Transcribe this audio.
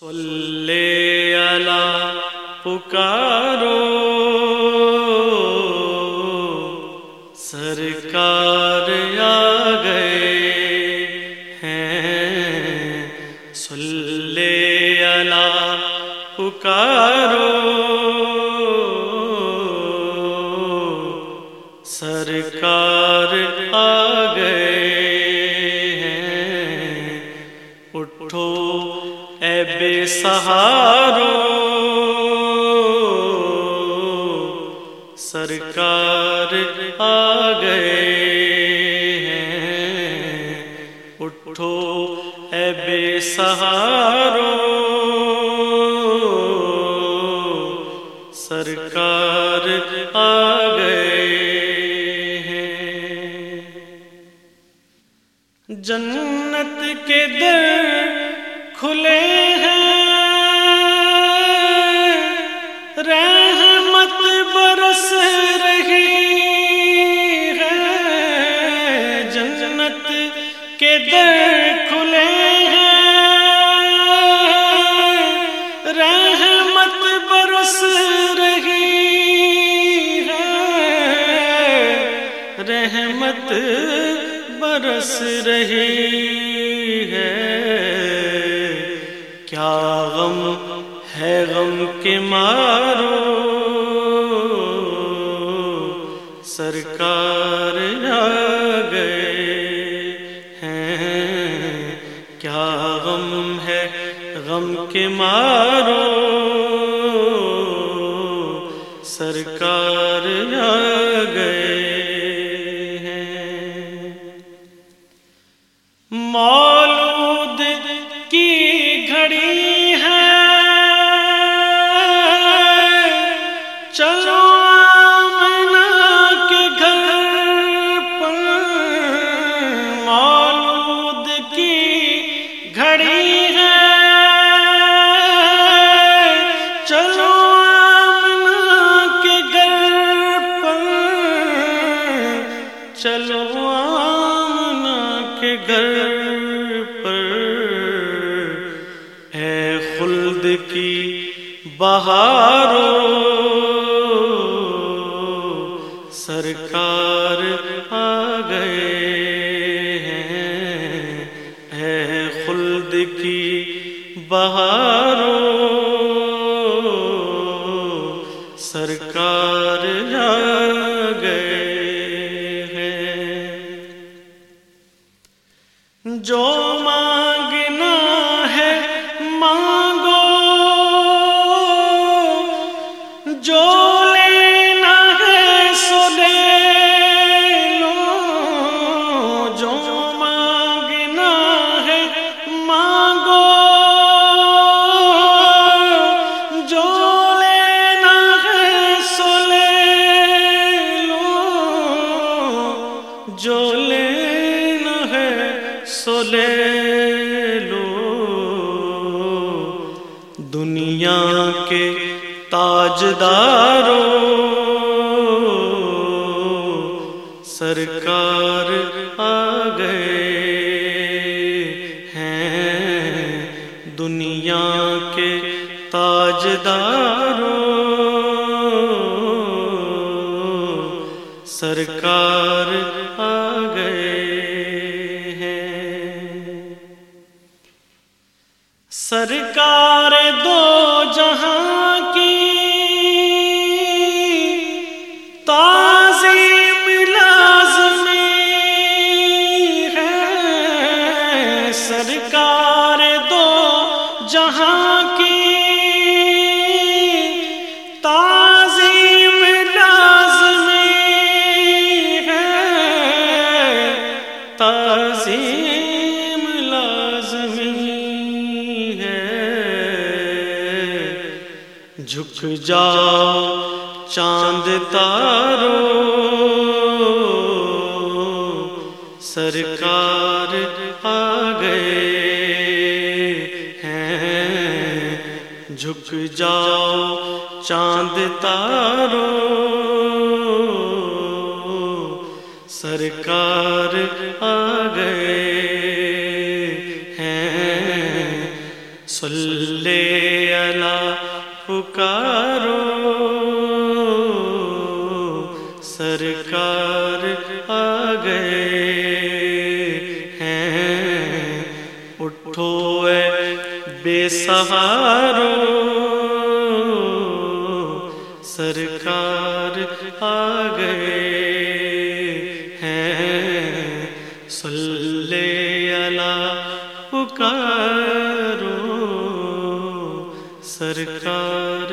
صلی اللہ پکارو۔ سرکار آ گئے ہیں۔ صلی اللہ پکارو۔ سرکار آ سہارو سرکار آ گئے ہیں۔ اٹھو اے بے سہارو سرکار آ گئے ہیں۔ جنت کے در کھلے ہیں۔ برس رہی ہے جنت کے در کھلے ہیں۔ رحمت برس رہی ہے۔ رحمت برس رہی ہے۔ کیا غم ہے غم کے مارو۔ سرکار آ گئے ہیں۔ کیا غم ہے غم کے مارو؟ سرکار آ گئے ہیں۔ مولود چلو آمنہ کے گھر پر چلو آمنہ کے گھر پر۔ ہے خلد کی بہارو سرکار آ گئے ہیں۔ ہے خلد کی بہارو سرکار آ گئے ہیں۔ جو جو لینا ہے سو لے لو۔ دنیا کے تاجدارو سرکار آ گئے ہیں۔ دنیا کے تاجدارو سرکار آ گئے ہیں۔ سرکار دو جہاں تعظیم لازمی ہے۔ جھک جاؤ چاند تارو سرکار آ گئے ہیں۔ جھک جاؤ چاند تارو سرکار آ گئے ہیں۔ صلی اللہ پکارو۔ سرکار آ گئے ہیں۔ اٹھو اے بے سہارو سرکار آ گئے پکارو سرکار